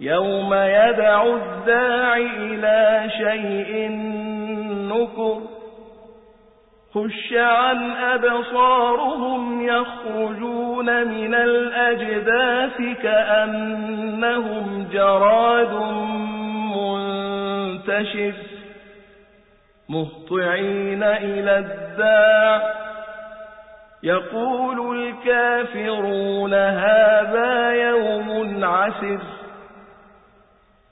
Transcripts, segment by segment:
يوم يدع الداع إلى شيء نكر خش عن أبصارهم يخرجون من الأجداث كأنهم جراد منتشر مهطعين إلى الداع يقول الكافرون هذا يوم عسر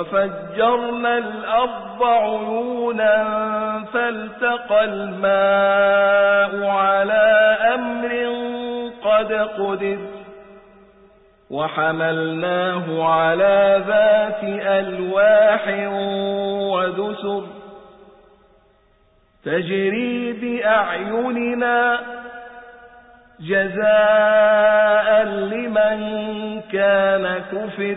وفجرنا الأرض عيونا فالتقى الماء على أمر قد قدر وحملناه على ذات ألواح ودسر تجري بأعيننا جزاء لمن كان كفر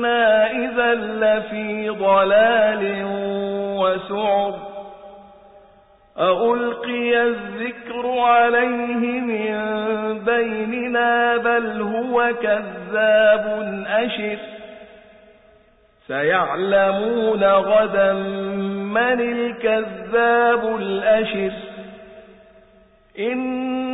إنا إذا لفي ضلال وسعر أألقي الذكر عليه من بيننا بل هو كذاب أشر سيعلمون غدا من الكذاب الأشر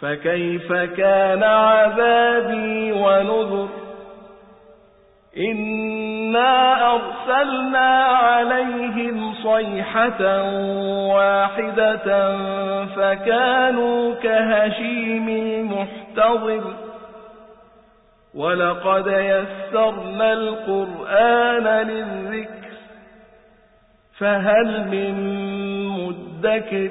فكيف كان عذابي ونذر؟ إن إنا أرسلنا عليهم صيحة واحدة فكانوا كهشيم المحتضر. ولقد يسرنا القرآن للذكر فهل من مدكر؟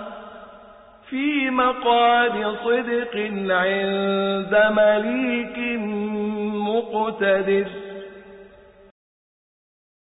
في مقاد صدق عند مليك مقتدر.